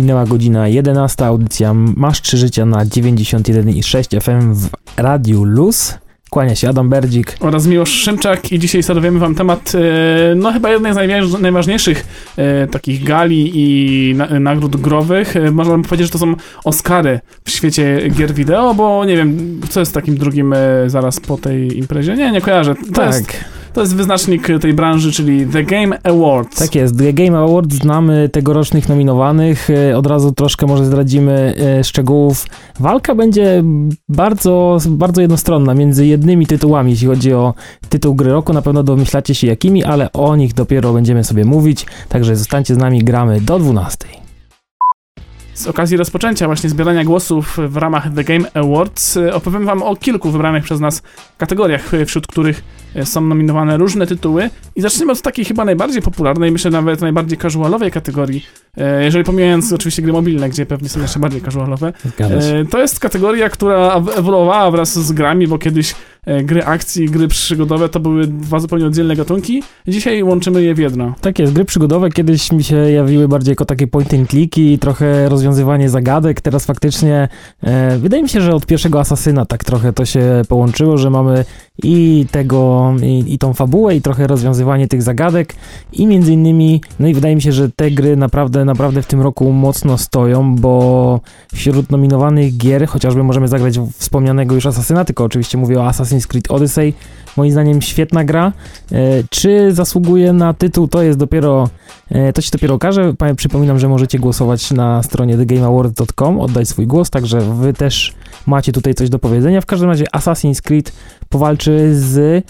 Minęła godzina 11, audycja Masz 3 Życia na 91,6 FM w Radiu Luz. Kłania się Adam Berdzik. Oraz Miłosz Szymczak i dzisiaj serwujemy wam temat, e, no chyba jednej z najważniejszych e, takich gali i na, nagród growych. E, można powiedzieć, że to są Oscary w świecie gier wideo, bo nie wiem, co jest takim drugim zaraz po tej imprezie? Nie, nie kojarzę. To tak. Jest, to jest wyznacznik tej branży, czyli The Game Awards. Tak jest, The Game Awards, znamy tegorocznych nominowanych, e, od razu troszkę może zdradzimy e, szczegółów. Walka będzie bardzo, bardzo jednostronna między jednymi tytułami, jeśli chodzi o tytuł gry roku, na pewno domyślacie się jakimi, ale o nich dopiero będziemy sobie mówić, także zostańcie z nami, gramy do 12. Z okazji rozpoczęcia właśnie zbierania głosów w ramach The Game Awards e, opowiem wam o kilku wybranych przez nas kategoriach, wśród których E, są nominowane różne tytuły. I zaczniemy od takiej chyba najbardziej popularnej, myślę nawet najbardziej casualowej kategorii, e, jeżeli pomijając oczywiście gry mobilne, gdzie pewnie są jeszcze bardziej casualowe. E, to jest kategoria, która ewoluowała wraz z grami, bo kiedyś gry akcji, gry przygodowe to były dwa zupełnie oddzielne gatunki. Dzisiaj łączymy je w jedno. Tak jest, gry przygodowe kiedyś mi się jawiły bardziej jako takie point and click i trochę rozwiązywanie zagadek. Teraz faktycznie e, wydaje mi się, że od pierwszego Asasyna tak trochę to się połączyło, że mamy i tego, i, i tą fabułę, i trochę rozwiązywanie tych zagadek, i między innymi, no i wydaje mi się, że te gry naprawdę, naprawdę w tym roku mocno stoją, bo wśród nominowanych gier, chociażby możemy zagrać wspomnianego już Asasyna, tylko oczywiście mówię o Assassin's Creed Odyssey, moim zdaniem świetna gra. E, czy zasługuje na tytuł, to jest dopiero, e, to się dopiero okaże. Przypominam, że możecie głosować na stronie thegameawards.com, oddać swój głos, także wy też macie tutaj coś do powiedzenia. W każdym razie Assassin's Creed powalczy z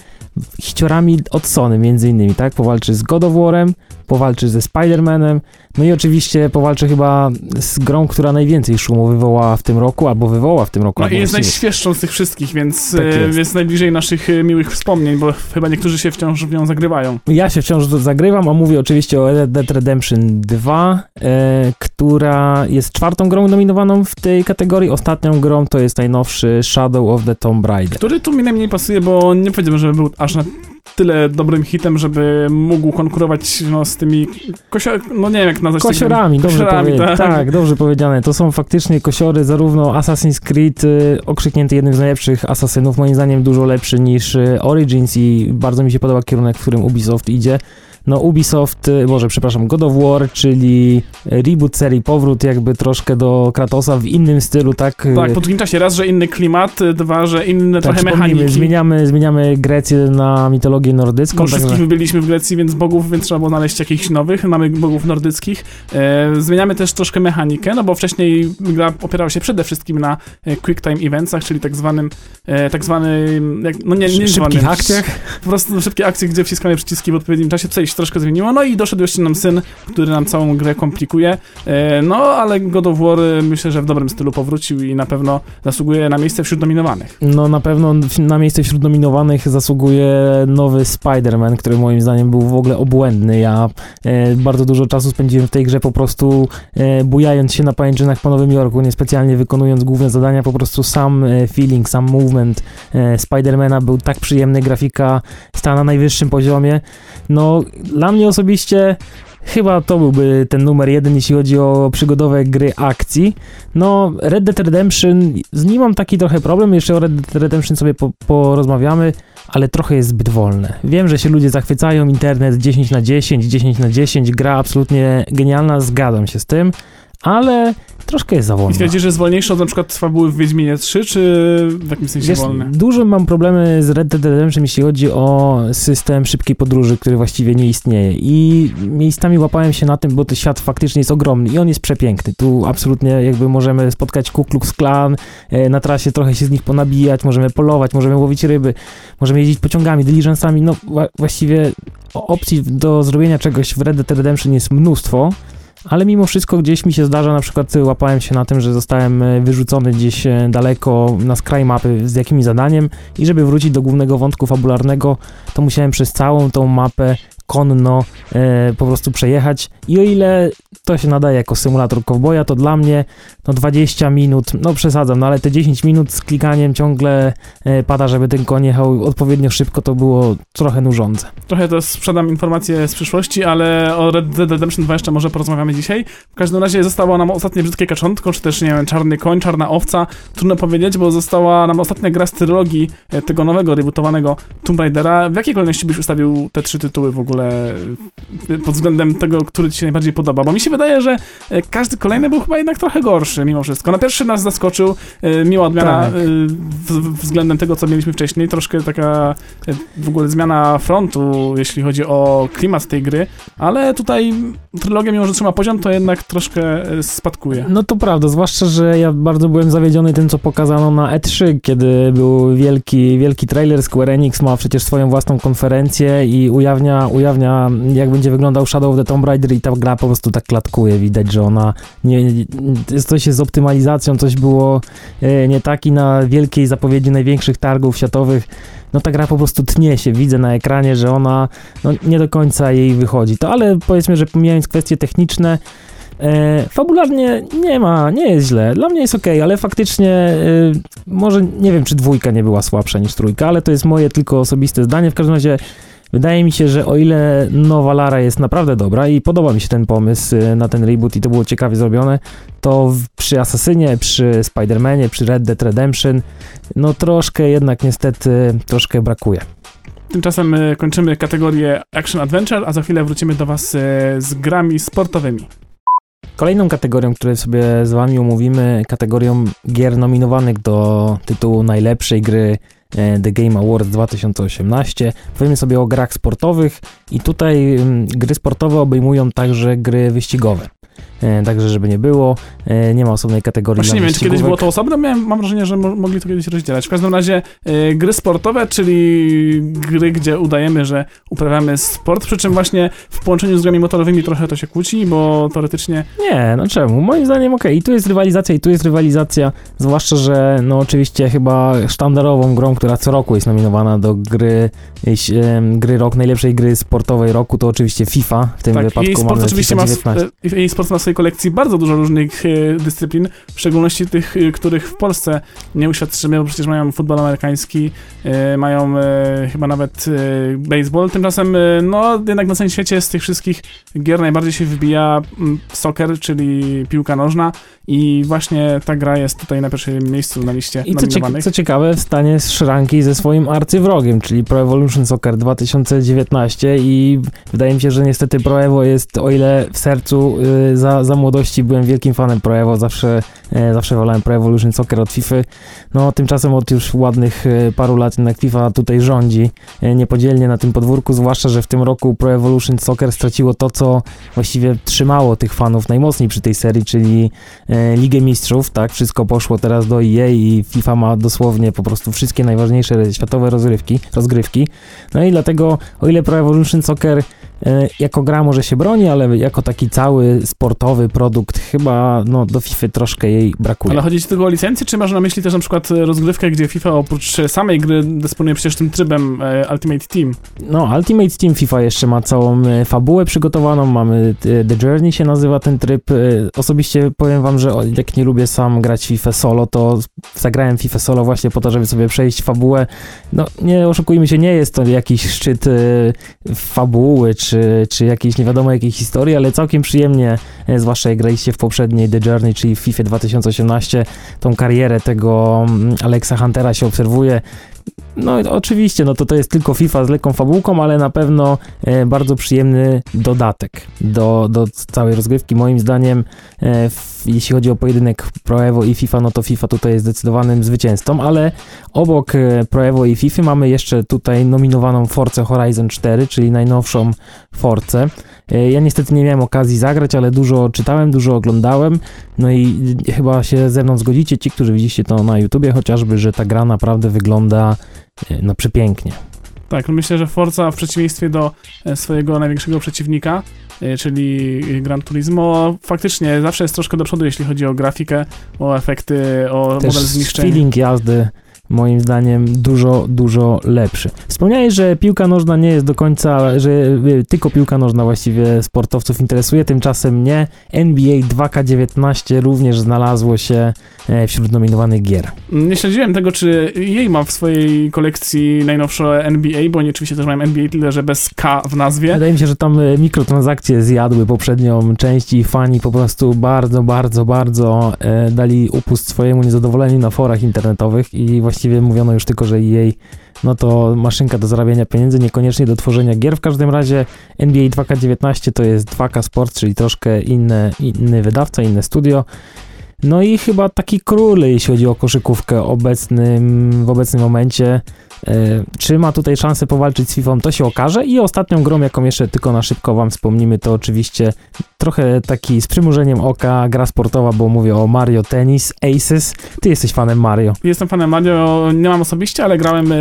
hiciorami od Sony między innymi, tak? Powalczy z God of War'em, powalczy ze Spider-Manem, no i oczywiście powalczy chyba z grą, która najwięcej szumu wywołała w tym roku, albo wywoła w tym roku. No i jest najświeższą z tych wszystkich, więc tak jest. jest. najbliżej naszych e, miłych wspomnień, bo chyba niektórzy się wciąż w nią zagrywają. Ja się wciąż zagrywam, a mówię oczywiście o Red Dead Redemption 2, e, która jest czwartą grą nominowaną w tej kategorii. Ostatnią grą to jest najnowszy Shadow of the Tomb Raider. Który tu mi najmniej pasuje, bo nie powiedziałbym, żeby był aż na tyle dobrym hitem, żeby mógł konkurować no, z tymi kosio... no nie wiem jak nazwać Kosiorami, dobrze kosiorami, tak. tak, dobrze powiedziane. To są faktycznie kosiory, zarówno Assassin's Creed y, okrzyknięty jednym z najlepszych asasynów, moim zdaniem dużo lepszy niż y, Origins i bardzo mi się podoba kierunek, w którym Ubisoft idzie no Ubisoft, y, może przepraszam, God of War, czyli reboot serii, powrót jakby troszkę do Kratosa w innym stylu, tak? Tak, po długim czasie raz, że inny klimat, dwa, że inne tak, trochę mechaniki. Zmieniamy, zmieniamy Grecję na mitologię nordycką. Bo wszystkich także... byliśmy w Grecji, więc bogów, więc trzeba było znaleźć jakichś nowych, mamy bogów nordyckich. E, zmieniamy też troszkę mechanikę, no bo wcześniej gra opierała się przede wszystkim na e, quick time eventsach, czyli tak zwanym, e, tak zwany, no nie, nie Szybkich akcjach? Po prostu szybkie akcje, gdzie wciskamy przyciski w odpowiednim czasie, tutaj się troszkę zmieniło. No i doszedł jeszcze nam syn, który nam całą grę komplikuje. E, no, ale God of War e, myślę, że w dobrym stylu powrócił i na pewno zasługuje na miejsce wśród nominowanych. No, na pewno na miejsce wśród nominowanych zasługuje nowy Spider-Man, który moim zdaniem był w ogóle obłędny. Ja e, bardzo dużo czasu spędziłem w tej grze po prostu bujając się na pajęczynach po Nowym Jorku, niespecjalnie wykonując główne zadania, po prostu sam feeling, sam movement Spidermana był tak przyjemny, grafika stała na najwyższym poziomie. No, dla mnie osobiście chyba to byłby ten numer jeden, jeśli chodzi o przygodowe gry akcji. No, Red Dead Redemption, z nim mam taki trochę problem, jeszcze o Red Dead Redemption sobie po, porozmawiamy, ale trochę jest zbyt wolne. Wiem, że się ludzie zachwycają, internet 10 na 10, 10 na 10, gra absolutnie genialna, zgadzam się z tym, ale troszkę jest za wolna. I twierdzisz, że jest wolniejsze od na przykład fabuły w Wiedźminie 3, czy w jakimś sensie Wiesz, wolne? Dużo mam problemy z Red Dead Redemption, jeśli chodzi o system szybkiej podróży, który właściwie nie istnieje. I miejscami łapałem się na tym, bo ten świat faktycznie jest ogromny i on jest przepiękny. Tu absolutnie jakby możemy spotkać Ku Klux Klan, e, na trasie trochę się z nich ponabijać, możemy polować, możemy łowić ryby, możemy jeździć pociągami, diligencami, no właściwie opcji do zrobienia czegoś w Red Dead Redemption jest mnóstwo ale mimo wszystko gdzieś mi się zdarza, na przykład łapałem się na tym, że zostałem e, wyrzucony gdzieś e, daleko na skraj mapy z jakimś zadaniem i żeby wrócić do głównego wątku fabularnego, to musiałem przez całą tą mapę konno e, po prostu przejechać. I o ile to się nadaje jako symulator kowboja, to dla mnie no 20 minut, no przesadzam, no ale te 10 minut z klikaniem ciągle e, pada, żeby ten koń jechał odpowiednio szybko, to było trochę nużące. Trochę to sprzedam informacje z przyszłości, ale o Red Dead Redemption 2 jeszcze może porozmawiamy dzisiaj. W każdym razie zostało nam ostatnie brzydkie kaczątko, czy też, nie wiem, czarny koń, czarna owca. Trudno powiedzieć, bo została nam ostatnia gra z e, tego nowego, rebootowanego Tomb Raidera. W jakiej kolejności byś ustawił te trzy tytuły w ogóle e, pod względem tego, który ci się najbardziej podoba? Bo mi się wydaje, że e, każdy kolejny był chyba jednak trochę gorszy mimo wszystko. Na pierwszy nas zaskoczył, miła odmiana tak. względem tego, co mieliśmy wcześniej. Troszkę taka w ogóle zmiana frontu, jeśli chodzi o klimat tej gry, ale tutaj trylogia, mimo że trzyma poziom, to jednak troszkę spadkuje. No to prawda, zwłaszcza, że ja bardzo byłem zawiedziony tym, co pokazano na E3, kiedy był wielki, wielki trailer. Square Enix ma przecież swoją własną konferencję i ujawnia, ujawnia jak będzie wyglądał Shadow of the Tomb Raider i ta gra po prostu tak klatkuje. Widać, że ona nie, coś z optymalizacją, coś było e, nie tak i na wielkiej zapowiedzi największych targów światowych no ta gra po prostu tnie się, widzę na ekranie, że ona no, nie do końca jej wychodzi. To ale powiedzmy, że pomijając kwestie techniczne, E, fabularnie nie ma, nie jest źle. Dla mnie jest ok, ale faktycznie e, może nie wiem, czy dwójka nie była słabsza niż trójka, ale to jest moje tylko osobiste zdanie. W każdym razie wydaje mi się, że o ile nowa Lara jest naprawdę dobra i podoba mi się ten pomysł e, na ten reboot i to było ciekawie zrobione, to przy Assassinie, przy Spider-Manie, przy Red Dead Redemption, no troszkę jednak niestety troszkę brakuje. Tymczasem e, kończymy kategorię Action Adventure, a za chwilę wrócimy do Was e, z grami sportowymi. Kolejną kategorią, której sobie z wami omówimy, kategorią gier nominowanych do tytułu najlepszej gry The Game Awards 2018. Powiemy sobie o grach sportowych i tutaj mm, gry sportowe obejmują także gry wyścigowe. E, także żeby nie było, e, nie ma osobnej kategorii Właśnie nie wiem, czy kiedyś było to osobno, Miałem, mam wrażenie, że mogli to kiedyś rozdzielać. W każdym razie e, gry sportowe, czyli gry, gdzie udajemy, że uprawiamy sport, przy czym właśnie w połączeniu z grami motorowymi trochę to się kłóci, bo teoretycznie... Nie, no czemu? Moim zdaniem okej, okay. i tu jest rywalizacja, i tu jest rywalizacja, zwłaszcza, że no oczywiście chyba sztandarową grą, która co roku jest nominowana do gry, gry rok, najlepszej gry sportowej roku, to oczywiście FIFA, w tym tak, wypadku mamy oczywiście FIFA 19. ma, jej sport ma swojej kolekcji bardzo dużo różnych e, dyscyplin, w szczególności tych, e, których w Polsce nie uświadczymy, bo przecież mają futbol amerykański, e, mają chyba nawet baseball. Tymczasem, no jednak na całym świecie z tych wszystkich gier najbardziej się wybija soccer, czyli piłka nożna i właśnie ta gra jest tutaj na pierwszym miejscu na liście I co, cieka co ciekawe, wstanie z szranki ze swoim arcywrogiem, czyli Pro Evolution Soccer 2019 i wydaje mi się, że niestety Pro Evo jest, o ile w sercu y, za, za młodości byłem wielkim fanem Pro Evo, zawsze, y, zawsze wolałem Pro Evolution Soccer od FIFA. No tymczasem od już ładnych y, paru lat jednak FIFA tutaj rządzi y, niepodzielnie na tym podwórku, zwłaszcza, że w tym roku Pro Evolution Soccer straciło to, co właściwie trzymało tych fanów najmocniej przy tej serii, czyli y, Ligę Mistrzów, tak, wszystko poszło teraz do EA i FIFA ma dosłownie po prostu wszystkie najważniejsze światowe rozgrywki, rozgrywki. No i dlatego, o ile Pro Evolution Soccer E, jako gra może się broni, ale jako taki cały sportowy produkt chyba no, do FIFA troszkę jej brakuje. Ale chodzi ci tylko o licencję, czy masz na myśli też na przykład rozgrywkę, gdzie FIFA oprócz samej gry dysponuje przecież tym trybem e, Ultimate Team? No, Ultimate Team FIFA jeszcze ma całą e, fabułę przygotowaną, mamy The Journey się nazywa ten tryb. Osobiście powiem wam, że jak nie lubię sam grać FIFA solo, to zagrałem FIFA solo właśnie po to, żeby sobie przejść fabułę. No, nie oszukujmy się, nie jest to jakiś szczyt fabuły, czy czy, czy jakiejś nie wiadomo jakiej historii, ale całkiem przyjemnie, e, zwłaszcza jak graliście w poprzedniej The Journey, czyli w FIFA 2018, tą karierę tego mm, Alexa Huntera się obserwuje. No oczywiście, no to to jest tylko FIFA z lekką fabułką, ale na pewno e, bardzo przyjemny dodatek do, do całej rozgrywki. Moim zdaniem, e, w, jeśli chodzi o pojedynek Pro Evo i FIFA, no to FIFA tutaj jest zdecydowanym zwycięzcą, ale obok e, Pro Evo i FIFA mamy jeszcze tutaj nominowaną Force Horizon 4, czyli najnowszą Force. Ja niestety nie miałem okazji zagrać, ale dużo czytałem, dużo oglądałem, no i chyba się ze mną zgodzicie, ci, którzy widzicie to na YouTubie chociażby, że ta gra naprawdę wygląda no przepięknie. Tak, myślę, że Forza w przeciwieństwie do e, swojego największego przeciwnika, czyli Gran Turismo, faktycznie zawsze jest troszkę do przodu, jeśli chodzi o grafikę, o efekty, o Też model zniszczeń. feeling jazdy moim zdaniem dużo, dużo lepszy. Wspomniałeś, że piłka nożna nie jest do końca, że y, tylko piłka nożna właściwie sportowców interesuje, tymczasem nie. NBA 2K19 również znalazło się e, wśród nominowanych gier. Nie śledziłem tego, czy jej ma w swojej kolekcji najnowsze NBA, bo oni oczywiście też mają NBA, tyle że bez K w nazwie. Wydaje mi się, że tam e, mikrotransakcje zjadły poprzednią część i fani po prostu bardzo, bardzo, bardzo e, dali upust swojemu niezadowoleniu na forach internetowych i właściwie mówiono już tylko, że jej no to maszynka do zarabiania pieniędzy, niekoniecznie do tworzenia gier. W każdym razie NBA 2K19 to jest 2K Sport, czyli troszkę inny, inny wydawca, inne studio. No i chyba taki król, jeśli chodzi o koszykówkę obecnym, w obecnym momencie. E, czy ma tutaj szansę powalczyć z FIFA, to się okaże. I ostatnią grą, jaką jeszcze tylko na szybko wam wspomnimy, to oczywiście trochę taki z przymurzeniem oka gra sportowa, bo mówię o Mario Tennis Aces. Ty jesteś fanem Mario. Jestem fanem Mario, nie mam osobiście, ale grałem e,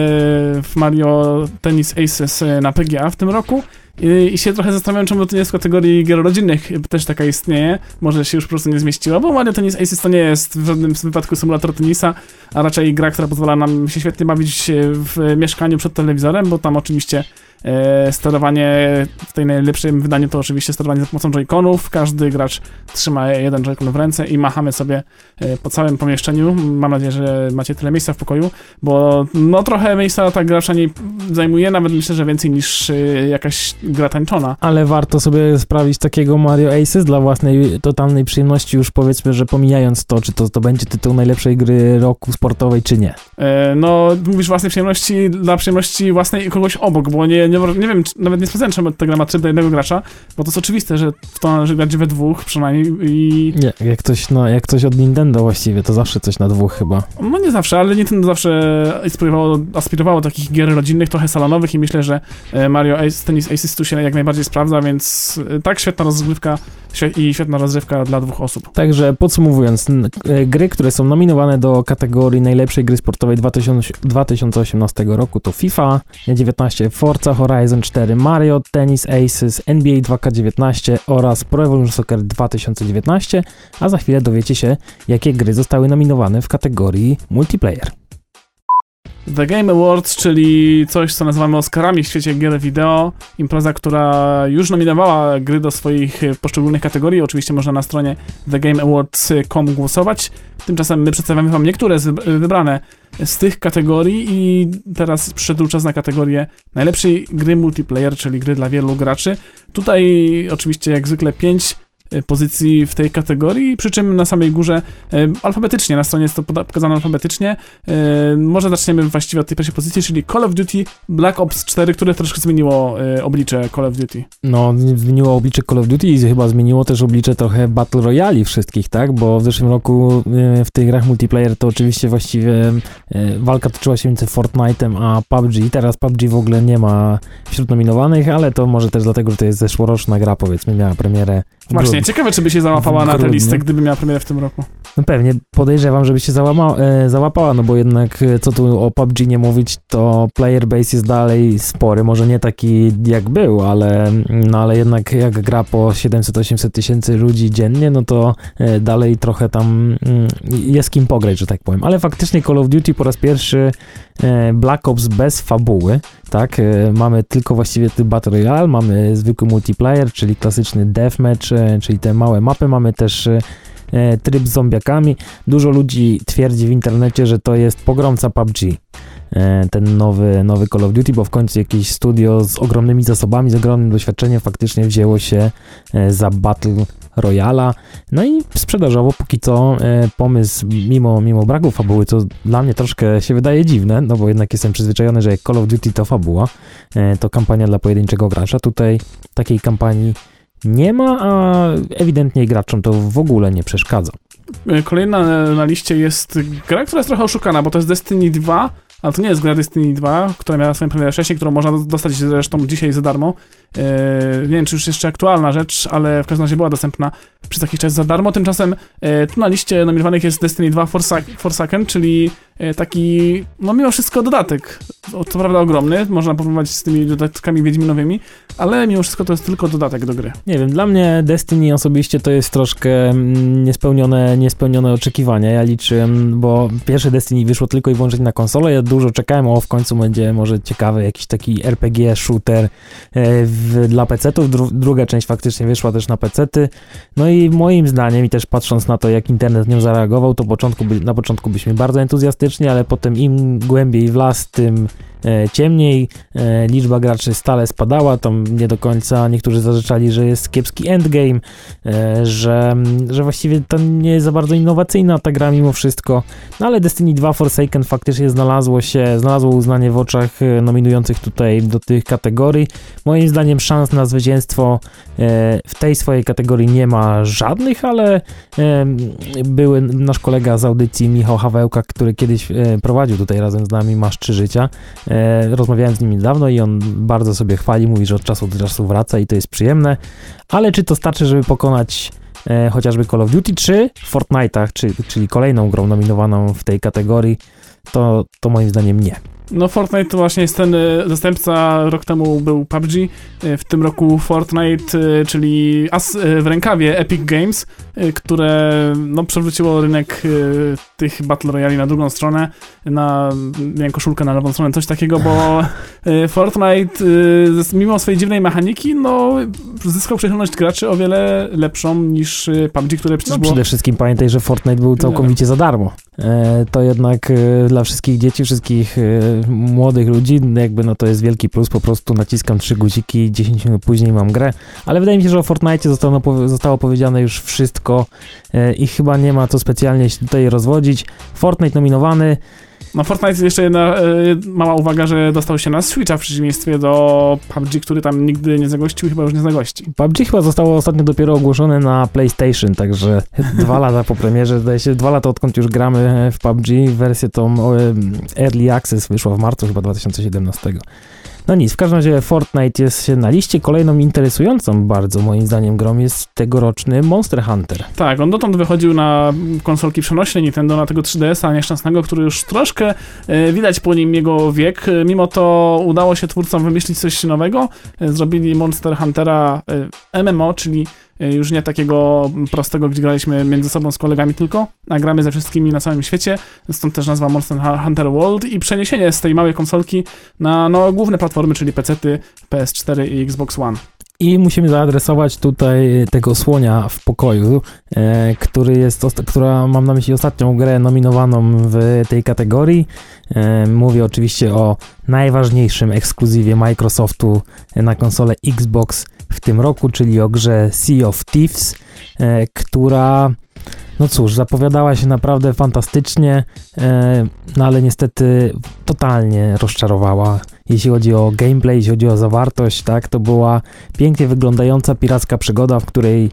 w Mario Tennis Aces e, na PGA w tym roku. I, się trochę zastanawiam, czemu to nie jest w kategorii gier rodzinnych, też taka istnieje. Może się już po prostu nie zmieściła, bo Mario Tennis Aces to nie jest w żadnym wypadku symulator tenisa, a raczej gra, która pozwala nam się świetnie bawić w mieszkaniu przed telewizorem, bo tam oczywiście E, sterowanie w tej najlepszym wydaniu to oczywiście sterowanie za pomocą joyconów. Każdy gracz trzyma jeden joycon w ręce i machamy sobie e, po całym pomieszczeniu. Mam nadzieję, że macie tyle miejsca w pokoju, bo no trochę miejsca ta gracza nie zajmuje, nawet myślę, że więcej niż e, jakaś gra tańczona. Ale warto sobie sprawić takiego Mario Aces dla własnej totalnej przyjemności, już powiedzmy, że pomijając to, czy to, to będzie tytuł najlepszej gry roku sportowej, czy nie. No, mówisz własnej przyjemności dla przyjemności własnej kogoś obok, bo nie, nie, nie wiem, nawet nie sprawdzałem, czemu ta gra ma 3 do jednego gracza, bo to jest oczywiste, że w to należy grać we dwóch przynajmniej i... Nie, jak coś, no, jak coś od Nintendo właściwie, to zawsze coś na dwóch chyba. No nie zawsze, ale Nintendo zawsze aspirowało, aspirowało do takich gier rodzinnych, trochę salonowych i myślę, że e, Mario Ace, Tennis Aces tu się jak najbardziej sprawdza, więc e, tak, świetna rozgrywka i świetna rozrywka dla dwóch osób. Także podsumowując, e, gry, które są nominowane do kategorii najlepszej gry sportowej 2000, 2018 roku to FIFA 19, Forza Horizon 4, Mario Tennis Aces, NBA 2K19 oraz Pro Evolution Soccer 2019, a za chwilę dowiecie się, jakie gry zostały nominowane w kategorii multiplayer. The Game Awards, czyli coś, co nazywamy Oscarami w świecie gier wideo. Impreza, która już nominowała gry do swoich poszczególnych kategorii. Oczywiście można na stronie thegameawards.com głosować. Tymczasem my przedstawiamy wam niektóre z, wybrane z tych kategorii i teraz przyszedł czas na kategorię najlepszej gry multiplayer, czyli gry dla wielu graczy. Tutaj oczywiście jak zwykle 5 E, pozycji w tej kategorii, przy czym na samej górze e, alfabetycznie, na stronie jest to pokazane alfabetycznie. E, może zaczniemy właściwie od tej pierwszej pozycji, czyli Call of Duty Black Ops 4, które troszkę zmieniło oblicze Call of Duty. No, zmieniło oblicze Call of Duty i chyba zmieniło też oblicze trochę Battle Royale wszystkich, tak? Bo w zeszłym roku w tych grach multiplayer to oczywiście właściwie walka toczyła się między Fortnite'em a PUBG. Teraz PUBG w ogóle nie ma wśród nominowanych, ale to może też dlatego, że to jest zeszłoroczna gra, powiedzmy, miała premierę Właśnie, ciekawe, czy by się załapała na tę listę, gdyby miała premierę w tym roku. No pewnie, podejrzewam, żeby się załama, e, załapała, no bo jednak, e, co tu o PUBG nie mówić, to player base jest dalej spory, może nie taki jak był, ale, no ale jednak jak gra po 700-800 tysięcy ludzi dziennie, no to e, dalej trochę tam mm, jest kim pograć, że tak powiem. Ale faktycznie Call of Duty po raz pierwszy e, Black Ops bez fabuły, tak, e, mamy tylko właściwie ty Battle Royale, mamy zwykły multiplayer, czyli klasyczny deathmatch, e, czyli te małe mapy, mamy też e, tryb z zombiakami. Dużo ludzi twierdzi w internecie, że to jest pogromca PUBG. Ten nowy, nowy Call of Duty, bo w końcu jakieś studio z ogromnymi zasobami, z ogromnym doświadczeniem faktycznie wzięło się za Battle Royala. No i sprzedażowo póki co pomysł, mimo, mimo braku fabuły, co dla mnie troszkę się wydaje dziwne, no bo jednak jestem przyzwyczajony, że jak Call of Duty to fabuła, to kampania dla pojedynczego gracza. Tutaj takiej kampanii nie ma, a ewidentnie graczom to w ogóle nie przeszkadza. Kolejna na liście jest gra, która jest trochę oszukana, bo to jest Destiny 2, ale to nie jest gra Destiny 2, która miała swoją premierę wcześniej, którą można dostać zresztą dzisiaj za darmo. Nie wiem, czy już jeszcze aktualna rzecz, ale w każdym razie była dostępna przez jakiś czas za darmo. Tymczasem tu na liście nominowanych jest Destiny 2 Forsaken, czyli taki, no mimo wszystko dodatek. Co prawda ogromny, można porównywać z tymi dodatkami Wiedźminowymi, ale mimo wszystko to jest tylko dodatek do gry. Nie wiem, dla mnie Destiny osobiście to jest troszkę mm, niespełnione, niespełnione oczekiwania. Ja liczyłem, bo pierwsze Destiny wyszło tylko i wyłącznie na konsolę, ja dużo czekałem, o w końcu będzie może ciekawy jakiś taki RPG, shooter e, w, dla PC-ów. Dru, druga część faktycznie wyszła też na PC-ty. No i moim zdaniem, i też patrząc na to, jak internet nią zareagował, to początku by, na początku byliśmy bardzo entuzjastycznie, ale potem im głębiej w las, tym E, ciemniej, e, liczba graczy stale spadała, tam nie do końca niektórzy zarzeczali, że jest kiepski endgame, e, że, że właściwie to nie jest za bardzo innowacyjna ta gra mimo wszystko, no ale Destiny 2 Forsaken faktycznie znalazło się, znalazło uznanie w oczach nominujących tutaj do tych kategorii. Moim zdaniem szans na zwycięstwo w tej swojej kategorii nie ma żadnych, ale były nasz kolega z audycji Michał Hawełka, który kiedyś prowadził tutaj razem z nami Masz 3 Życia, E, rozmawiałem z nim niedawno i on bardzo sobie chwali, mówi, że od czasu do czasu wraca i to jest przyjemne, ale czy to starczy, żeby pokonać e, chociażby Call of Duty 3 w Fortnite'ach, czy, czyli kolejną grą nominowaną w tej kategorii, to, to moim zdaniem nie. No Fortnite to właśnie jest ten e, zastępca, rok temu był PUBG, e, w tym roku Fortnite, e, czyli as w rękawie Epic Games, które no, przewróciło rynek tych Battle Royale na drugą stronę, na nie koszulkę na lewą stronę, coś takiego, bo Fortnite mimo swojej dziwnej mechaniki, no zyskał przychylność graczy o wiele lepszą niż PUBG, które przecież no, było... Przede wszystkim pamiętaj, że Fortnite był całkowicie za darmo. To jednak dla wszystkich dzieci, wszystkich młodych ludzi, jakby no to jest wielki plus, po prostu naciskam trzy guziki, 10 minut później mam grę, ale wydaje mi się, że o Fortnite zostało, zostało powiedziane już wszystko e, i chyba nie ma co specjalnie się tutaj rozwodzić. Fortnite nominowany, no Fortnite jeszcze jedna e, mała uwaga, że dostał się na Switcha w przeciwieństwie do PUBG, który tam nigdy nie zagościł chyba już nie zagości. PUBG chyba zostało ostatnio dopiero ogłoszone na PlayStation, także dwa lata po premierze, zdaje się, dwa lata odkąd już gramy w PUBG, wersję tą Early Access wyszła w marcu chyba 2017. No nic, w każdym razie Fortnite jest na liście. Kolejną interesującą bardzo moim zdaniem grą jest tegoroczny Monster Hunter. Tak, on dotąd wychodził na konsolki przenośne Nintendo, na tego 3DS-a nieszczęsnego, który już troszkę e, widać po nim jego wiek. Mimo to udało się twórcom wymyślić coś nowego. E, zrobili Monster Huntera e, MMO, czyli E, już nie takiego prostego, gdzie graliśmy między sobą z kolegami tylko, a gramy ze wszystkimi na całym świecie, stąd też nazwa Monster Hunter World i przeniesienie z tej małej konsolki na no, główne platformy, czyli PC-ty, PS4 i Xbox One. I musimy zaadresować tutaj tego słonia w pokoju, e, który jest, która mam na myśli ostatnią grę nominowaną w tej kategorii. E, mówię oczywiście o najważniejszym ekskluzywie Microsoftu na konsolę Xbox w tym roku, czyli o grze Sea of Thieves, e, która no cóż, zapowiadała się naprawdę fantastycznie, e, no ale niestety totalnie rozczarowała. Jeśli chodzi o gameplay, jeśli chodzi o zawartość, tak, to była pięknie wyglądająca piracka przygoda, w której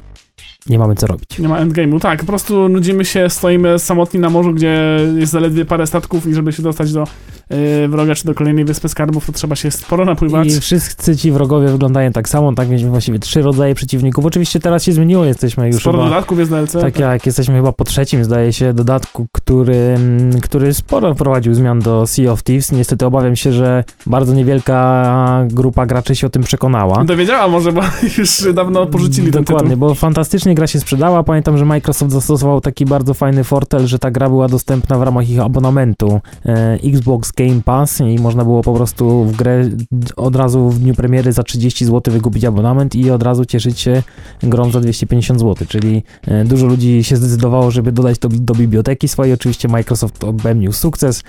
nie mamy co robić. Nie ma endgame'u, tak, po prostu nudzimy się, stoimy samotni na morzu, gdzie jest zaledwie parę statków i żeby się dostać do yy, wroga czy do kolejnej wyspy skarbów, to trzeba się sporo napływać. I wszyscy ci wrogowie wyglądają tak samo, tak mieliśmy właściwie trzy rodzaje przeciwników. Oczywiście teraz się zmieniło, jesteśmy już Sporo chyba, dodatków jest DLC. Tak, tak, jak jesteśmy chyba po trzecim, zdaje się, dodatku, który, który sporo wprowadził zmian do Sea of Thieves. Niestety obawiam się, że bardzo niewielka grupa graczy się o tym przekonała. Dowiedziała może, bo już dawno porzucili Dokładnie, bo fantastycznie gra się sprzedała. Pamiętam, że Microsoft zastosował taki bardzo fajny fortel, że ta gra była dostępna w ramach ich abonamentu e, Xbox Game Pass i można było po prostu w grę od razu w dniu premiery za 30 zł wykupić abonament i od razu cieszyć się grą za 250 zł, czyli e, dużo ludzi się zdecydowało, żeby dodać to do biblioteki swojej. Oczywiście Microsoft odbębnił sukces,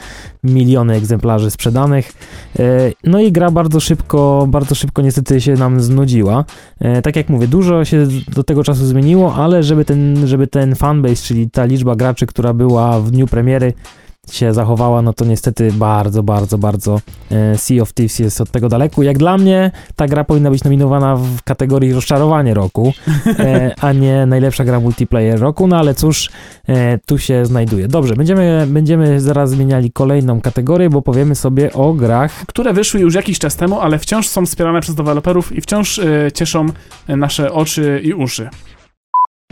miliony egzemplarzy sprzedanych. E, no i gra bardzo szybko, bardzo szybko niestety się nam znudziła. E, tak jak mówię, dużo się do tego czasu zmieniło, ale żeby ten, żeby ten fanbase, czyli ta liczba graczy, która była w dniu premiery, się zachowała, no to niestety bardzo, bardzo, bardzo e, Sea of Thieves jest od tego daleko. Jak dla mnie ta gra powinna być nominowana w kategorii rozczarowanie roku, e, a nie najlepsza gra multiplayer roku, no ale cóż, e, tu się znajduje. Dobrze, będziemy, będziemy zaraz zmieniali kolejną kategorię, bo powiemy sobie o grach. które wyszły już jakiś czas temu, ale wciąż są wspierane przez deweloperów i wciąż cieszą nasze oczy i uszy.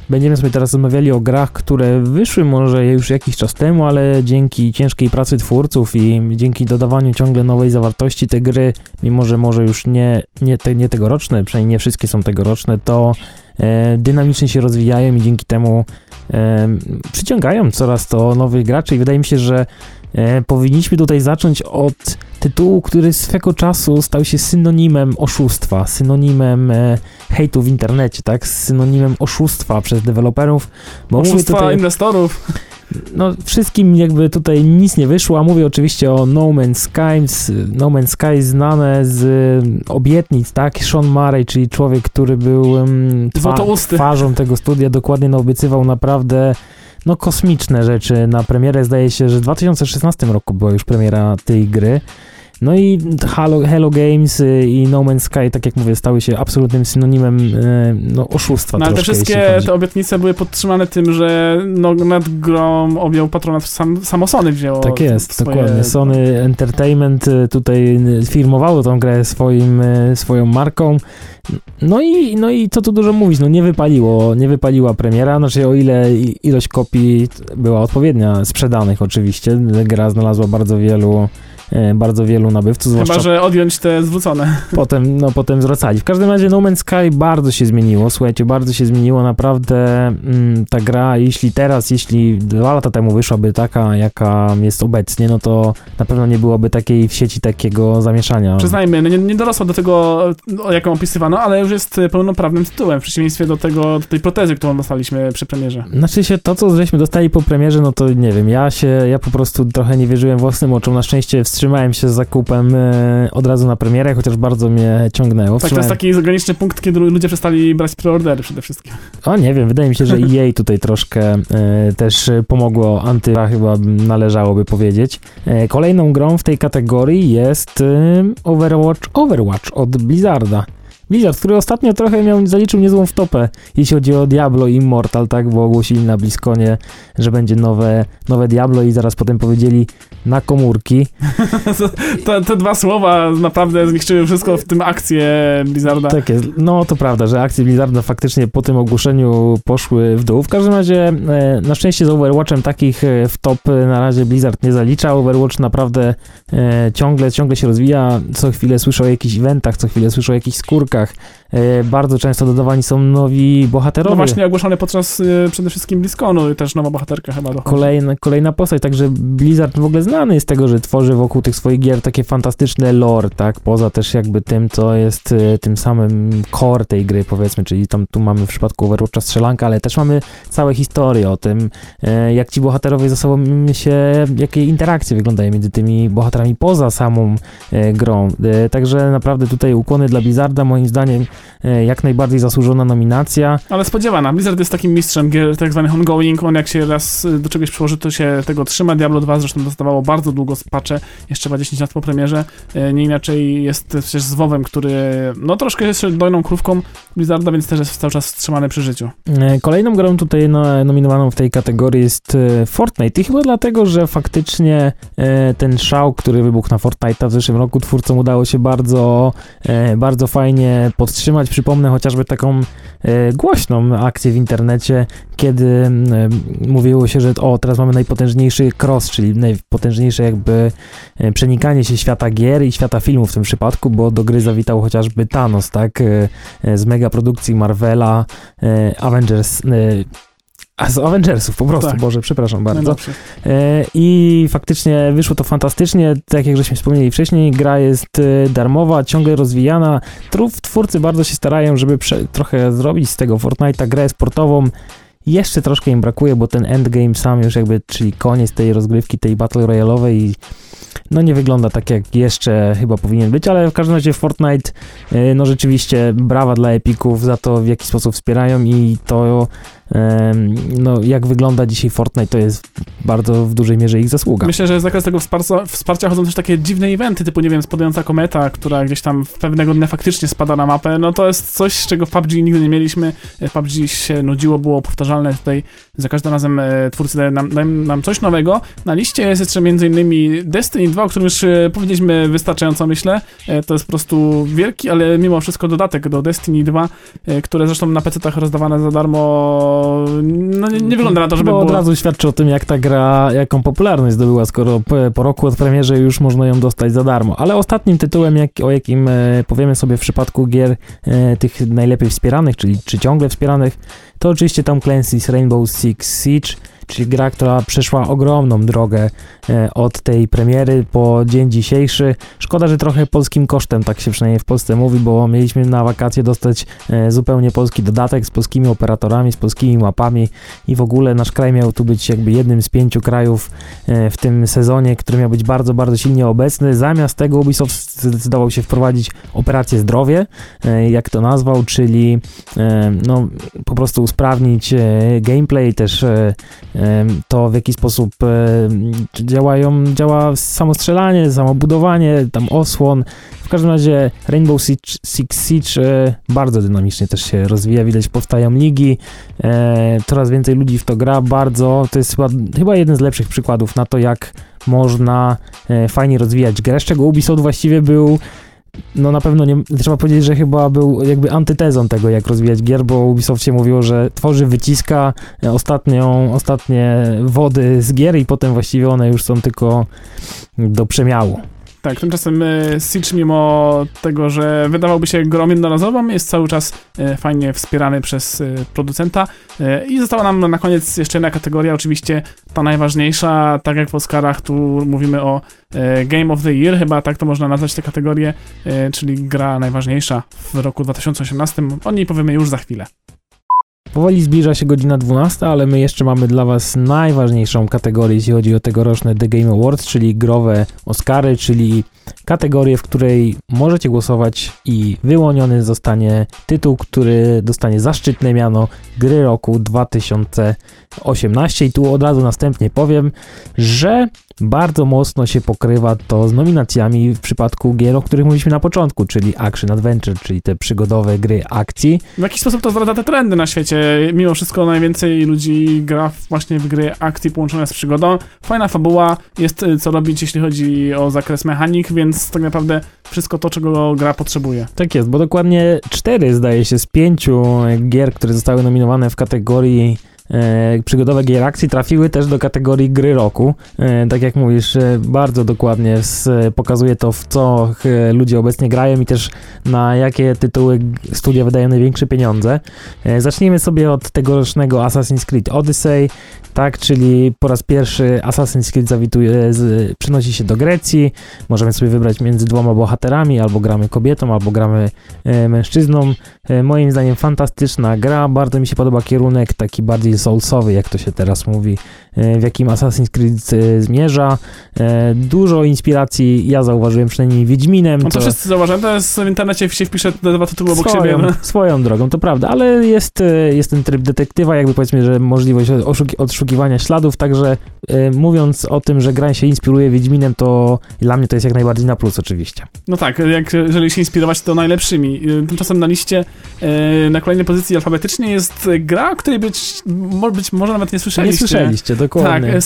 Będziemy sobie teraz rozmawiali o grach, które wyszły może już jakiś czas temu, ale dzięki ciężkiej pracy twórców i dzięki dodawaniu ciągle nowej zawartości te gry, mimo że może już nie, nie, te, nie tegoroczne, przynajmniej nie wszystkie są tegoroczne, to e, dynamicznie się rozwijają i dzięki temu e, przyciągają coraz to nowych graczy i wydaje mi się, że e, powinniśmy tutaj zacząć od tytułu, który swego czasu stał się synonimem oszustwa, synonimem e, hejtu w internecie, tak? Synonimem oszustwa przez deweloperów. Bo Oszustwa tutaj, inwestorów. no wszystkim jakby tutaj nic nie wyszło, a mówię oczywiście o No Man's Sky, No Man's Sky znane z obietnic, tak? Sean Murray, czyli człowiek, który był um, Złotousty. twarzą tego studia, dokładnie no, obiecywał naprawdę no kosmiczne rzeczy na premierę. Zdaje się, że w 2016 roku była już premiera tej gry. No i Halo, Hello Games y, i No Man's Sky, tak jak mówię, stały się absolutnym synonimem y, no, oszustwa No, ale te wszystkie te obietnice były podtrzymane tym, że no, nad grą objął patronat sam, samo Sony wzięło Tak jest, swoje... dokładnie. Sony Entertainment y, tutaj firmowało tą grę swoim, swoją marką. No i, no i co tu dużo mówić, no nie wypaliło, nie wypaliła premiera, znaczy o ile ilość kopii była odpowiednia, sprzedanych oczywiście, gra znalazła bardzo wielu bardzo wielu nabywców, Chyba, że odjąć te zwrócone. potem, no, potem zwracali. W każdym razie No Man's Sky bardzo się zmieniło, słuchajcie, bardzo się zmieniło, naprawdę mm, ta gra, jeśli teraz, jeśli dwa lata temu wyszłaby taka, jaka jest obecnie, no to na pewno nie byłoby takiej w sieci takiego zamieszania. Przyznajmy, no nie, nie dorosła do tego, jaką opisywano, ale już jest pełnoprawnym tytułem, w przeciwieństwie do tego, do tej protezy, którą dostaliśmy przy premierze. Znaczy się, to co żeśmy dostali po premierze, no to nie wiem, ja się, ja po prostu trochę nie wierzyłem własnym oczom, na szczęście wstrzymałem się z zakupem e, od razu na premierę, chociaż bardzo mnie ciągnęło. Tak, to jest taki zagraniczny punkt, kiedy ludzie przestali brać preordery przede wszystkim. O nie wiem, wydaje mi się, że EA tutaj troszkę e, też pomogło antyra, chyba należałoby powiedzieć. E, kolejną grą w tej kategorii jest Overwatch Overwatch od Blizzarda. Blizzard, który ostatnio trochę miał, zaliczył niezłą wtopę, jeśli chodzi o Diablo i Immortal, tak, bo ogłosili na BlizzConie, że będzie nowe, nowe Diablo i zaraz potem powiedzieli na komórki. te, te dwa słowa naprawdę zniszczyły wszystko, w tym akcję Blizzarda. Tak jest. No to prawda, że akcje Blizzarda faktycznie po tym ogłoszeniu poszły w dół. W każdym razie e, na szczęście z Overwatchem takich e, w top e, na razie Blizzard nie zalicza. Overwatch naprawdę ciągle, ciągle się rozwija. Co chwilę słyszę o jakichś eventach, co chwilę słyszę o jakichś skórkach. E, bardzo często dodawani są nowi bohaterowie. No właśnie ogłoszone podczas y, przede wszystkim BlizzConu i też nowa bohaterka chyba dochodzi. Kolejna, kolejna postać, także Blizzard w ogóle znany jest z tego, że tworzy wokół tych swoich gier takie fantastyczne lore, tak, poza też jakby tym, co jest e, tym samym core tej gry, powiedzmy, czyli tam tu mamy w przypadku Overwatcha strzelanka, ale też mamy całe historie o tym, e, jak ci bohaterowie ze sobą się, jakie interakcje wyglądają między tymi bohaterami poza samą e, grą, e, także naprawdę tutaj ukłony dla Blizzarda, moim zdaniem e, jak najbardziej zasłużona nominacja, Ale spodziewana. Blizzard jest takim mistrzem gier tak zwanych ongoing. On jak się raz y, do czegoś przyłoży, to się tego trzyma. Diablo 2 zresztą dostawało bardzo długo spacze, jeszcze chyba 10 lat po premierze. Y, Nie inaczej jest przecież z WoWem, który no troszkę jest dojną krówką Blizzarda, więc też jest cały czas wstrzymany przy życiu. E, Kolejną grą tutaj no, nominowaną w tej kategorii jest e, Fortnite i chyba dlatego, że faktycznie e, ten szał, który wybuchł na Fortnite'a w zeszłym roku, twórcom udało się bardzo, e, bardzo fajnie Przypomnę chociażby taką e, głośną akcję w internecie, kiedy e, mówiło się, że o, teraz mamy najpotężniejszy cross, czyli najpotężniejsze jakby e, przenikanie się świata gier i świata filmów w tym przypadku, bo do gry zawitał chociażby Thanos, tak, z mega produkcji Marvela, Avengers, a z Avengersów po prostu, Tak. Boże, przepraszam bardzo. Najlepszy. E, I faktycznie wyszło to fantastycznie, tak jak żeśmy wspomnieli wcześniej, gra jest e, darmowa, ciągle rozwijana. Twórcy bardzo się starają, żeby trochę zrobić z tego Fortnite'a grę sportową. Jeszcze troszkę im brakuje, bo ten endgame sam już jakby, czyli koniec tej rozgrywki, tej Battle Royale'owej no nie wygląda tak jak jeszcze chyba powinien być, ale w każdym razie Fortnite e, no rzeczywiście brawa dla Epików za to w jaki sposób wspierają i to no jak wygląda dzisiaj Fortnite to jest bardzo w dużej mierze ich zasługa. Myślę, że z zakres tego wsparcia, wsparcia chodzą też takie dziwne eventy, typu, nie wiem, spadająca kometa, która gdzieś tam w pewnego dnia faktycznie spada na mapę. No to jest coś, czego w PUBG nigdy nie mieliśmy. E, PUBG się nudziło, było powtarzalne. Tutaj za każdym razem e, twórcy dają nam, dają nam coś nowego. Na liście jest jeszcze m.in. Destiny 2, o którym już e, powiedzieliśmy wystarczająco, myślę. To jest po prostu wielki, ale mimo wszystko dodatek do Destiny 2, e, które zresztą na PC-tach rozdawane za darmo. No nie, nie wygląda na to, żeby Bo było... od razu świadczy o tym, jak ta gra, jaką popularność zdobyła, skoro po, po roku od premierze już można ją dostać za darmo. Ale ostatnim tytułem, jak, o jakim e, powiemy sobie w przypadku gier e, tych najlepiej wspieranych, czyli czy ciągle wspieranych, to oczywiście Tom Clancy's Rainbow Six Siege, czyli gra, która przeszła ogromną drogę e, od tej premiery po dzień dzisiejszy. Szkoda, że trochę polskim kosztem, tak się przynajmniej w Polsce mówi, bo mieliśmy na wakacje dostać e, zupełnie polski dodatek z polskimi operatorami, z polskimi mapami i w ogóle nasz kraj miał tu być jakby jednym z pięciu krajów e, w tym sezonie, który miał być bardzo, bardzo silnie obecny. Zamiast tego Ubisoft zdecydował się wprowadzić operację zdrowie, jak to nazwał, czyli no, po prostu usprawnić gameplay, też to w jaki sposób działają, działa samostrzelanie, samobudowanie, tam osłon. W każdym razie Rainbow Six, Six Siege e, bardzo dynamicznie też się rozwija, widać powstają ligi, e, coraz więcej ludzi w to gra, bardzo, to jest chyba, chyba jeden z lepszych przykładów na to, jak można e, fajnie rozwijać grę, z czego Ubisoft właściwie był no na pewno nie, trzeba powiedzieć, że chyba był jakby antytezą tego, jak rozwijać gier, bo Ubisoft się mówiło, że tworzy, wyciska e, ostatnią, ostatnie wody z gier i potem właściwie one już są tylko do przemiału. Tak, tymczasem e, Siege mimo tego, że wydawałby się grą jednorazową, jest cały czas e, fajnie wspierany przez e, producenta. I została nam na koniec jeszcze jedna kategoria, oczywiście ta najważniejsza, tak jak w Oscarach, tu mówimy o Game of the Year, chyba tak to można nazwać tę kategorię, czyli gra najważniejsza w roku 2018. O niej powiemy już za chwilę. Powoli zbliża się godzina 12, ale my jeszcze mamy dla Was najważniejszą kategorię, jeśli chodzi o tegoroczne The Game Awards, czyli growe Oscary, czyli kategorię, w której możecie głosować i wyłoniony zostanie tytuł, który dostanie zaszczytne miano gry roku 2018. I tu od razu następnie powiem, że bardzo mocno się pokrywa to z nominacjami w przypadku gier, o których mówiliśmy na początku, czyli Action Adventure, czyli te przygodowe gry akcji. W jaki sposób to zwraca te trendy na świecie? Mimo wszystko najwięcej ludzi gra właśnie w gry akcji połączone z przygodą. Fajna fabuła, jest y, co robić, jeśli chodzi o zakres mechanik, więc tak naprawdę wszystko to, czego gra potrzebuje. Tak jest, bo dokładnie cztery zdaje się z pięciu gier, które zostały nominowane w kategorii e, przygodowe gier akcji trafiły też do kategorii gry roku. E, tak jak mówisz, e, bardzo dokładnie pokazuje to, w co ludzie obecnie grają i też na jakie tytuły studia wydają największe pieniądze. Zacznijmy sobie od tegorocznego Assassin's Creed Odyssey, tak, czyli po raz pierwszy Assassin's Creed zawituje, z, przenosi się do Grecji. Możemy sobie wybrać między dwoma bohaterami, albo gramy kobietą, albo gramy mężczyzną. Moim zdaniem fantastyczna gra, bardzo mi się podoba kierunek taki bardziej soulsowy, jak to się teraz mówi, e, w jakim Assassin's Creed e, zmierza. E, dużo inspiracji ja zauważyłem przynajmniej Wiedźminem. No to wszyscy zauważyłem, jest w internecie się wpisze te dwa tytuły obok swoją, siebie. swoją drogą, to prawda, ale jest, jest ten tryb detektywa, jakby powiedzmy, że możliwość odszukiwania śladów, także mówiąc o tym, że gra się inspiruje Wiedźminem, to dla mnie to jest jak najbardziej na plus oczywiście. No tak, jak, jeżeli się inspirować, to najlepszymi. Tymczasem na liście na kolejnej pozycji alfabetycznie jest gra, o której być, być może nawet nie Nie słyszeliście. słyszeliście, Tak, dokładnie.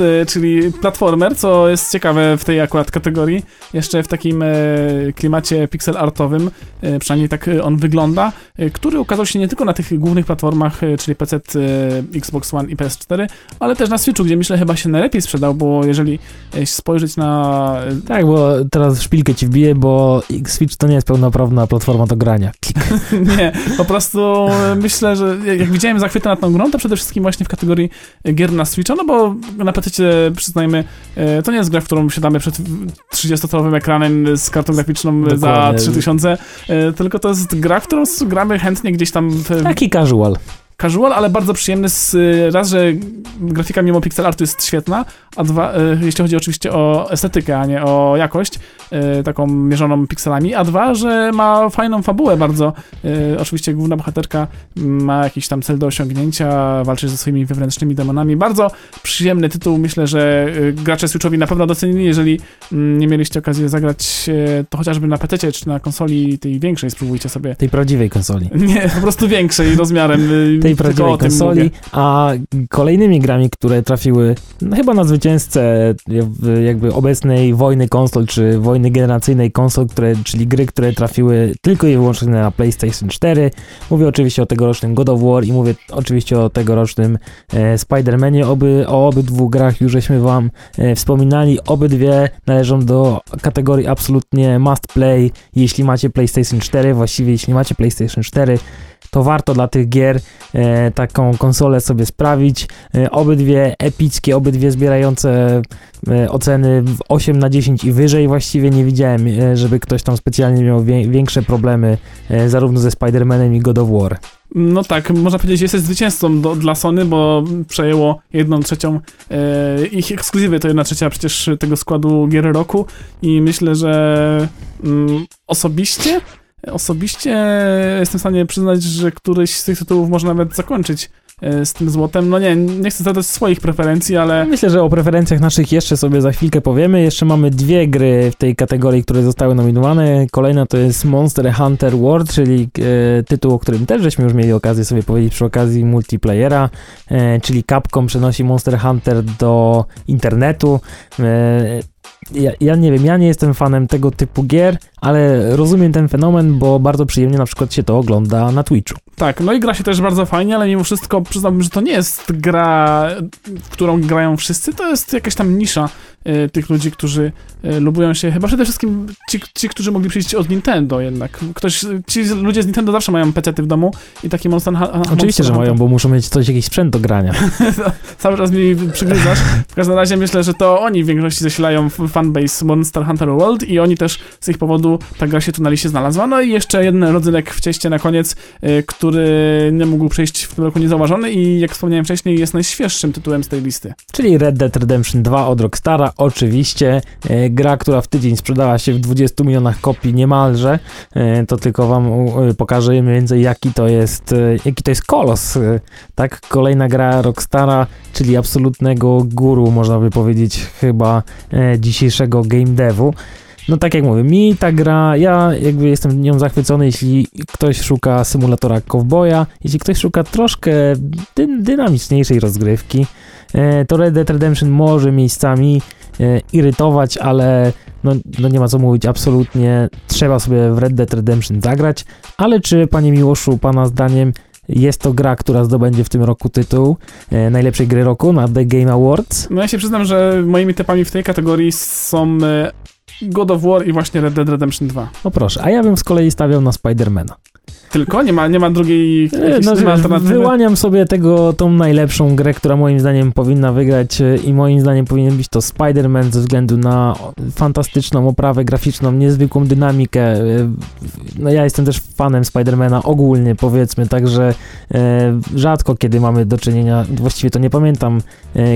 y, czyli platformer, co jest ciekawe w tej akurat kategorii. Jeszcze w takim y, klimacie pixel artowym, y, przynajmniej tak y, on wygląda, który ukazał się nie tylko na tych głównych platformach, czyli PC, Xbox One i PS4, ale też na Switchu, gdzie myślę chyba się najlepiej sprzedał, bo jeżeli spojrzeć na Tak, bo teraz szpilkę ci wbiję, bo Switch to nie jest pełnoprawna platforma do grania. Nie, po prostu myślę, że jak widziałem zachwyty nad tą grą, to przede wszystkim właśnie w kategorii gier na Switcha, no bo na PC przyznajmy, e, to nie jest gra, w którą siadamy przed 30-calowym ekranem z kartą graficzną za Dokładnie. 3000, e, tylko to jest gra, w którą gramy chętnie gdzieś tam w Taki casual. Casual, ale bardzo przyjemny z raz, że grafika mimo pixel artu jest świetna, a dwa, e, jeśli chodzi oczywiście o estetykę, a nie o jakość, e, taką mierzoną pikselami, a dwa, że ma fajną fabułę bardzo. Oczywiście główna bohaterka ma jakiś tam cel do osiągnięcia, walczy ze swoimi wewnętrznymi demonami. Bardzo przyjemny tytuł, myślę, że gracze Switchowi na pewno docenili, jeżeli mm, nie mieliście okazji zagrać to chociażby na PC czy na konsoli tej większej, spróbujcie sobie. Tej prawdziwej konsoli. Nie, po prostu większej rozmiarem. E, Tej prawdziwej konsoli, mówię. a kolejnymi grami, które trafiły no, chyba na zwycięzcę w- jakby obecnej wojny konsol, czy wojny generacyjnej konsol, które, czyli gry, które trafiły tylko i wyłącznie na PlayStation 4. Mówię oczywiście o tegorocznym God of War i mówię oczywiście o tegorocznym e, Spider-Manie. Oby, o obydwu grach już żeśmy wam e, wspominali. Obydwie należą do kategorii absolutnie must play, jeśli macie PlayStation 4. Właściwie jeśli macie PlayStation 4, to warto dla tych gier e, taką konsolę sobie sprawić. E, obydwie epickie, obydwie zbierające e, oceny w 8 na 10 i wyżej. Właściwie nie widziałem, e, żeby ktoś tam specjalnie miał wie, większe problemy e, zarówno ze Spider-Manem i God of War. No tak, można powiedzieć, że jesteś zwycięzcą do, dla Sony, bo przejęło jedną trzecią e, ich ekskluzywy, to jedna trzecia przecież tego składu gier roku i myślę, że mm, osobiście osobiście jestem w stanie przyznać, że któryś z tych tytułów można nawet zakończyć e, z tym złotem. No nie, nie chcę zadać swoich preferencji, ale Myślę, że o preferencjach naszych jeszcze sobie za chwilkę powiemy. Jeszcze mamy dwie gry w tej kategorii, które zostały nominowane. Kolejna to jest Monster Hunter World, czyli e, tytuł, o którym też żeśmy już mieli okazję sobie powiedzieć przy okazji multiplayera, e, czyli Capcom przenosi Monster Hunter do internetu. E, ja, ja nie wiem, ja nie jestem fanem tego typu gier, ale rozumiem ten fenomen, bo bardzo przyjemnie na przykład się to ogląda na Twitchu. Tak, no i gra się też bardzo fajnie, ale mimo wszystko przyznałbym, że to nie jest gra, w którą grają wszyscy, to jest jakaś tam nisza e, tych ludzi, którzy e, lubują się, chyba przede wszystkim ci, ci, którzy mogli przyjść od Nintendo jednak. Ktoś, ci ludzie z Nintendo zawsze mają pecety w domu i taki Monster Hu- Oczywiście, że Hunter- mają, bo muszą mieć coś, jakiś sprzęt do grania. Cały czas mi przygryzasz. W każdym razie myślę, że to oni w większości zasilają fanbase Monster Hunter World i oni też z ich powodu ta gra się tu na liście znalazła. No i jeszcze jeden rodzynek w cieście na koniec, y, który nie mógł przejść w tym roku niezauważony i jak wspomniałem wcześniej jest najświeższym tytułem z tej listy. Czyli Red Dead Redemption 2 od Rockstara, oczywiście. E, gra, która w tydzień sprzedała się w 20 milionach kopii niemalże. E, to tylko wam pokażę mniej więcej jaki to jest, jaki to jest kolos. Tak, kolejna gra Rockstara, czyli absolutnego guru, można by powiedzieć, chyba dzisiejszego game devu. No tak jak mówię, mi ta gra, ja jakby jestem nią zachwycony, jeśli ktoś szuka symulatora cowboya, jeśli ktoś szuka troszkę dy, dynamiczniejszej rozgrywki, e, to Red Dead Redemption może miejscami e, irytować, ale no, no nie ma co mówić, absolutnie trzeba sobie w Red Dead Redemption zagrać, ale czy panie Miłoszu, pana zdaniem jest to gra, która zdobędzie w tym roku tytuł e, najlepszej gry roku na The Game Awards? No ja się przyznam, że moimi typami w tej kategorii są e, God of War i właśnie Red Dead Redemption 2. No proszę, a ja bym z kolei stawiał na Spidermana. Tylko? Nie ma, nie ma drugiej No, nie ma alternatywy? wyłaniam sobie tego, tą najlepszą grę, która moim zdaniem powinna wygrać e, i moim zdaniem powinien być to Spider-Man ze względu na fantastyczną oprawę graficzną, niezwykłą dynamikę. E, No ja jestem też fanem Spidermana ogólnie powiedzmy, także e, rzadko kiedy mamy do czynienia, właściwie to nie pamiętam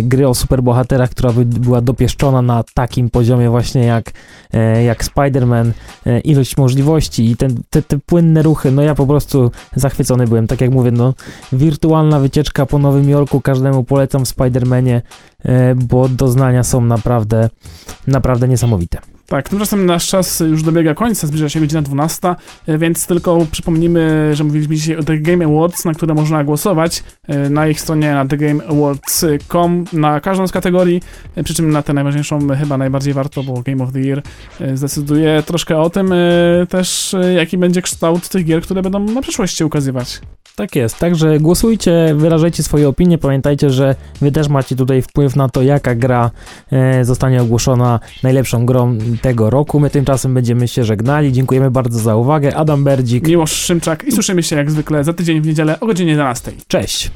gry o superbohaterach, która by była dopieszczona na takim poziomie właśnie jak, jak Spider-Man, ilość możliwości i ten, te, te płynne ruchy, no ja po prostu zachwycony byłem, tak jak mówię, no wirtualna wycieczka po Nowym Jorku, każdemu polecam w Spider-Manie, e, bo doznania są naprawdę, naprawdę niesamowite. Tak, tymczasem nasz czas już dobiega końca, zbliża się godzina 12, e, więc tylko przypomnimy, że mówiliśmy dzisiaj o The Game Awards, na które można głosować e, na ich stronie na thegameawards.com na każdą z kategorii, e, przy czym na tę najważniejszą chyba najbardziej warto, bo Game of the Year zdecyduje troszkę o tym też, jaki będzie kształt tych gier, które będą na przyszłość się ukazywać. Tak jest, także głosujcie, wyrażajcie swoje opinie, pamiętajcie, że wy też macie tutaj wpływ na to, jaka gra zostanie ogłoszona najlepszą grą tego roku. My tymczasem będziemy się żegnali, dziękujemy bardzo za uwagę, Adam Berdzik, Miłosz Szymczak i słyszymy się jak zwykle za tydzień w niedzielę o godzinie 11. cześć!